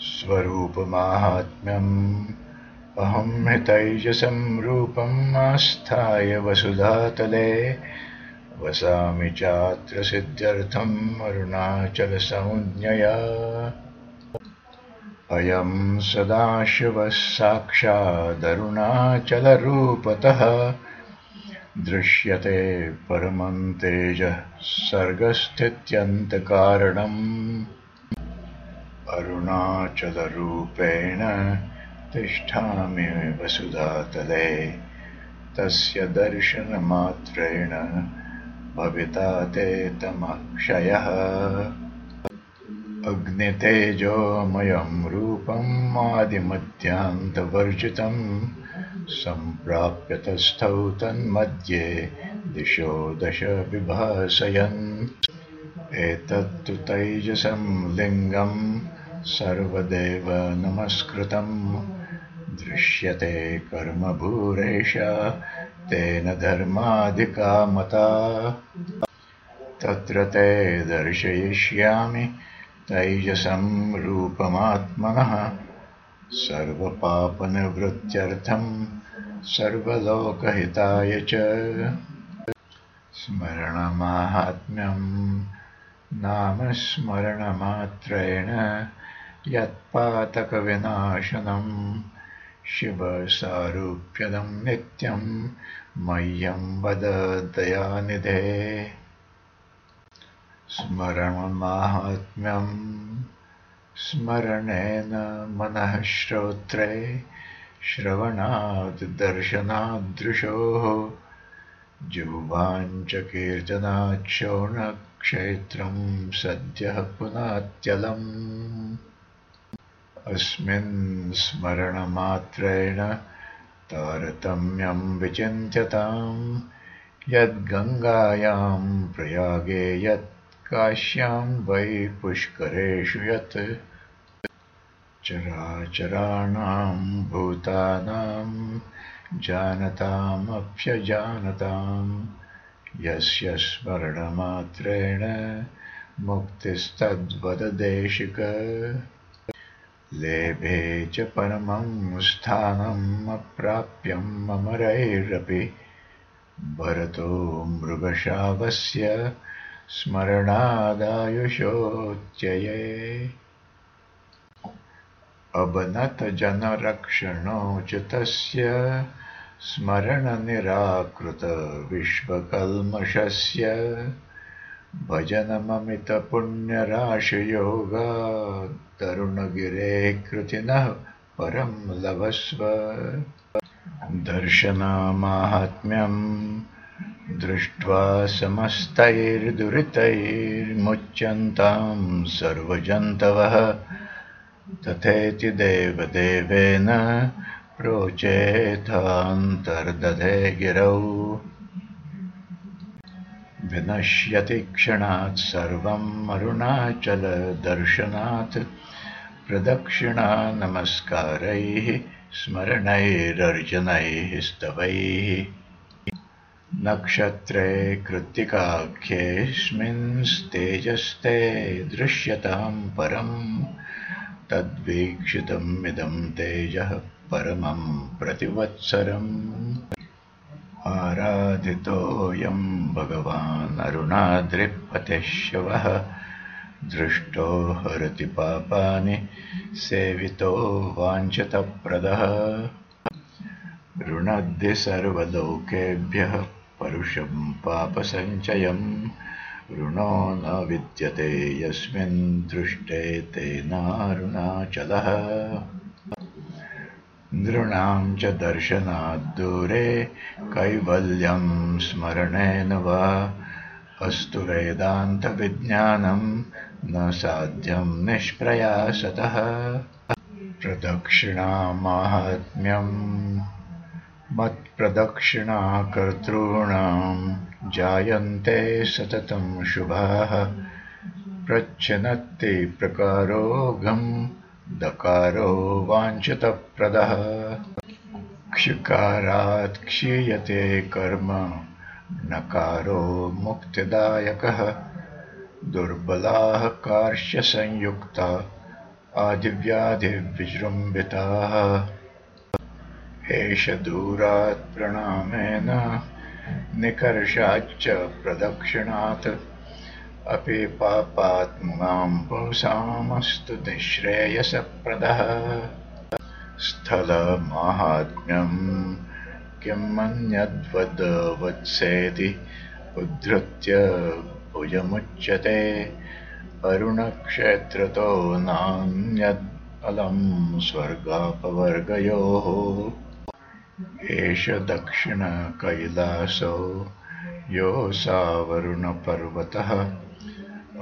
स्वरूपमाहात्म्यम्। अहं हितैजसं रूपम् आस्थाय वसुधातले। वसामि चात्र सिद्ध्यर्थम् अरुणाचलसंज्ञया अयम् सदाशिवः साक्षादरुणाचलरूपतः। दृश्यते परमम् तेजः सर्गस्थित्यन्तकारणम् अरुणाचलरूपेण तिष्ठामि वसुधातले तस्य दर्शनमात्रेण भविता ते तमक्षयः अग्नितेजोमयम् रूपम् आदिमध्यान्तवर्जितम् सम्प्राप्य तस्थौ तन्मध्ये दिशो दश विभासयन्। एतत्तु तैजसम् लिङ्गम् सर्वदेव नमस्कृतम्। दृश्यते कर्मभूरेश तेन धर्माधिका मता। तत्र ते दर्शयिष्यामि तैजसम् रूपमात्मनः। सर्वपापनिवृत्त्यर्थम् सर्वलोकहिताय च। स्मरणमाहात्म्यम् नाम यत्पातकविनाशनम् शिवसारूप्यदम् नित्यम् मह्यम् वद दयानिधे। स्मरणमाहात्म्यम् स्मरणेन मनः श्रोत्रे श्रवणाद्दर्शनादृशोः जिह्वाञ्च कीर्तनाच्छोणक्षेत्रम् सद्यः पुनात्यलम् अस्मिन् स्मरणमात्रेण तारतम्यम् विचिन्त्यताम् यद्गङ्गायाम् प्रयागे यत् काश्याम् वै पुष्करेषु यत् चराचराणाम् भूतानाम् जानतामप्यजानताम् यस्य स्मरणमात्रेण मुक्तिस्तद्वददेशिक लेभे च परमम् स्थानम् अप्राप्यम् अमरैरपि भरतो मृगशावस्य स्मरणादायुषोच्यये अबनतजनरक्षणोचितस्य स्मरणनिराकृतविश्वकल्मषस्य भजनममितपुण्यराशियोगात्तरुणगिरेः कृतिनः परम् लभस्व। दर्शनमाहात्म्यम् दृष्ट्वा समस्तैर्दुरितैर्मुच्यन्ताम् सर्वजन्तवः। तथेति देवदेवेन प्रोचेथान्तर्दधे गिरौ। विनश्यति क्षणात् सर्वम् अरुणाचलदर्शनात् प्रदक्षिणानमस्कारैः स्मरणैरर्चनैः स्तवैः। नक्षत्रे कृत्तिकाख्येऽस्मिंस्तेजस्ते दृश्यताम् परम् तद्वीक्षितमिदम् तेजः परमम् प्रतिवत्सरम्। आराधितोऽयम् भगवान् अरुणाद्रिपतिः शिवः दृष्टो हरति पापानि सेवितो वाञ्छितप्रदः। ऋणद्धि सर्वलोकेभ्यः परुषम् पापसञ्चयम्। ऋणो न विद्यते यस्मिन् दृष्टे तेनारुणाचलः नृणाम् च दर्शनाद्दूरे कैवल्यम् स्मरणेन वा। अस्तु वेदान्तविज्ञानम् न साध्यम् निष्प्रयासतः। प्रदक्षिणामाहात्म्यम् मत्प्रदक्षिणाकर्तॄणाम् जायन्ते सततम् शुभाः। प्रच्छिनत्ति प्रकारोऽघम् दकारो वाञ्छितप्रदः। क्षिकारात् क्षीयते कर्म नकारो मुक्तिदायकः दुर्बलाः कार्श्यसंयुक्ता आदिव्याधिविजृम्भिताः। एष दूरात् प्रणामेन निकर्षाच्च प्रदक्षिणात्। अपि पापात्मनाम् पुंसामस्तु निःश्रेयसप्रदः। स्थलमाहात्म्यम् किम् अन्यद्वद्वत्सेति उद्धृत्य भुजमुच्यते अरुणक्षेत्रतो नान्यद् अलम् स्वर्गापवर्गयोः। एष दक्षिणकैलासो योऽसावरुणपर्वतः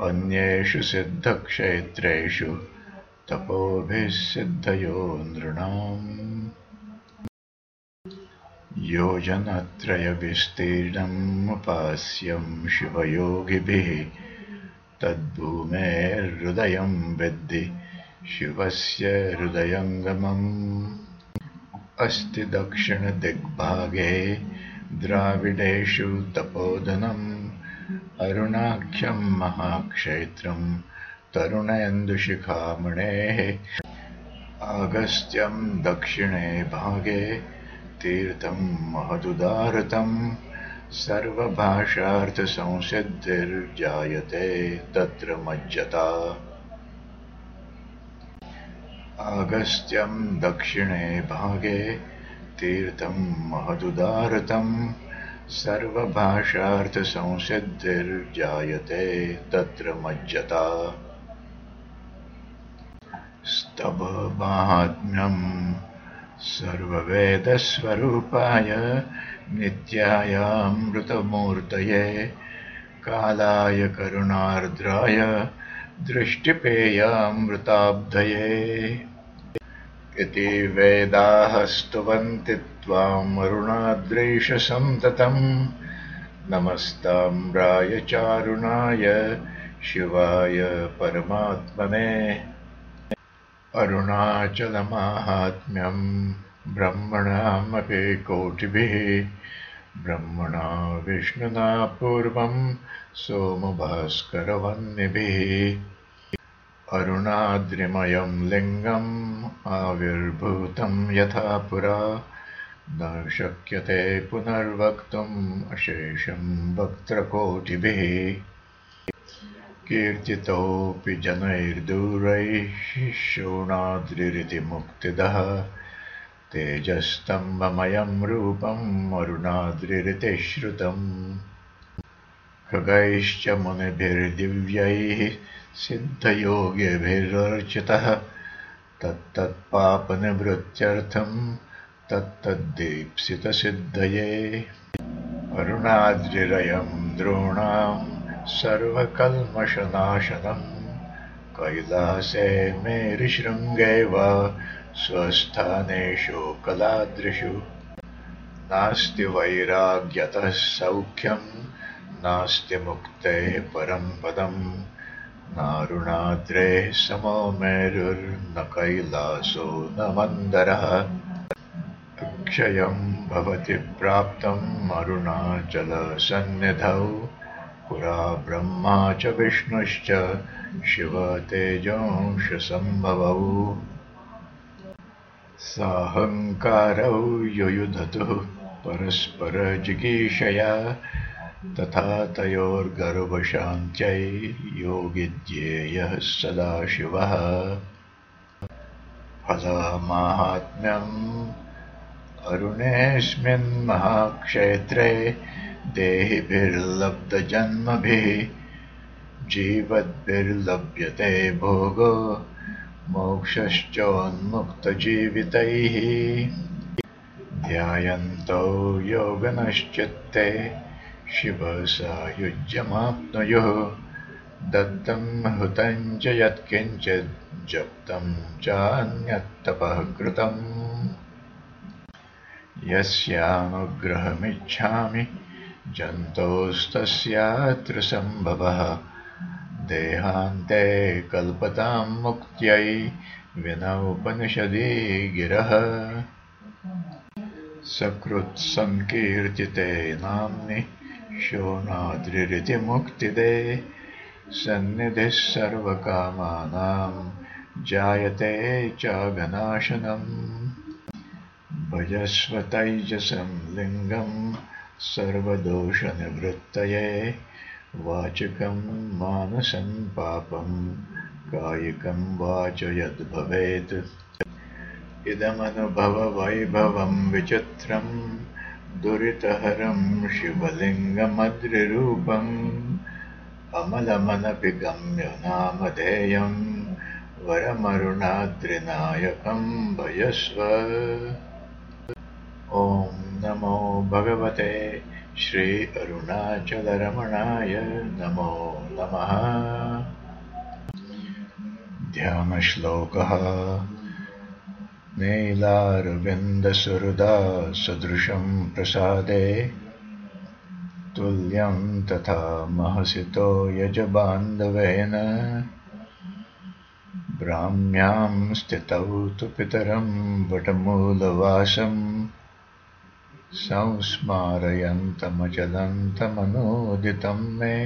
अन्येषु सिद्धक्षेत्रेषु तपोभिः सिद्धयो नृणाम् योजनत्रयविस्तीर्णमुपास्यम् शिवयोगिभिः तद्भूमेर्हृदयम् विद्धि शिवस्य हृदयङ्गमम् अस्ति दक्षिणदिग्भागे द्राविडेषु तपोधनम् अरुणाख्यम् महाक्षेत्रम् तरुणेन्दुशिखामणेः आगस्त्यम् दक्षिणे भागे महदुदारतम्। सर्वभाषार्थसंसिद्धिर्जायते तत्र मज्जता। आगस्त्यम् दक्षिणे भागे तीर्थम् महदुदारतम्। सर्वभाषार्थसंसिद्धिर्जायते तत्र मज्जता। स्तवमाहात्म्यम् सर्ववेदस्वरूपाय नित्यायामृतमूर्तये कालाय करुणार्द्राय दृष्टिपेयामृताब्धये। इति वेदाः स्तुवन्ति त्वामरुणाद्रेशसन्ततम् नमस्ताम्राय चारुणाय शिवाय परमात्मने अरुणाचलमाहात्म्यम् ब्रह्मणामपि कोटिभिः ब्रह्मणा विष्णुना पूर्वम् सोमभास्करवह्निभिः अरुणाद्रिमयम् लिङ्गम् आविर्भूतम् यथा पुरा। न शक्यते पुनर्वक्तुम् अशेषम् वक्त्रकोटिभिः कीर्तितोऽपि जनैर्दूरैः शोणाद्रिरिति मुक्तिदः तेजस्तम्भमयम् रूपम् अरुणाद्रिरिति श्रुतम् खगैश्च मुनिभिर्दिव्यैः सिद्धयोगिभिरर्चितः तत्तत्पापनिवृत्त्यर्थम् तत्तद्दीप्सितसिद्धये। अरुणाद्रिरयम् द्रोणाम् सर्वकल्मषनाशनम्। कैलासे मेरुशृङ्गे वा स्वस्थानेषु कलादृशु नास्ति वैराग्यतः सौख्यम् नास्ति मुक्तेः परम् पदम्। नारुणाद्रेः समो मेरुर्न कैलासो न मन्दरः। क्षयम् भवति प्राप्तम् अरुणाचलसन्निधौ पुरा ब्रह्मा च विष्णुश्च शिवतेजोंशसम्भवौ साहङ्कारौ युयुधतुः परस्परजिगीषया तथा तयोर्गर्वशान्त्यै योगिध्येयः सदाशिवः। फलमाहात्म्यम् अरुणेऽस्मिन्महाक्षेत्रे देहिभिर्लब्धजन्मभिः जीवद्भिर्लभ्यते भोगो मोक्षश्चोन्मुक्तजीवितैः। ध्यायन्तो योगनश्चित्ते शिवसायुज्यमाप्नुयुः। दत्तम् हुतम् च यत्किञ्चित् जप्तम् चान्यत्तपः कृतम्। यस्यानुग्रहमिच्छामि जन्तोस्तस्यात्र सम्भवः देहान्ते कल्पताम् मुक्त्यै विनौपनिषदि गिरः। सकृत्सङ्कीर्तिते नाम्नि शोणाद्रिरिति मुक्तिदे सन्निधिः सर्वकामानाम् जायते चाघनाशनम् भजस्वतैजसं लिङ्गम् सर्वदोषनिवृत्तये वाचकं मानसं पापं कायिकं वाच यद्भवेत्। इदमनुभववैभवं विचित्रं दुरितहरं शिवलिङ्गमद्रिरूपम् अमलमनपि गम्य नामधेयं वरमरुणाद्रिनायकं भजस्व ॐ नमो भगवते श्री अरुणाचलरमणाय नमो नमः। ध्यानश्लोकः। नीलारविन्दसुहृदा सदृशं प्रसादे। तुल्यं तथा महसितो यजबान्धवेन। ब्राह्म्यां स्थितौ तु पितरं वटमूलवासम् संस्मारयन्तमचलन्तमनोदितं मे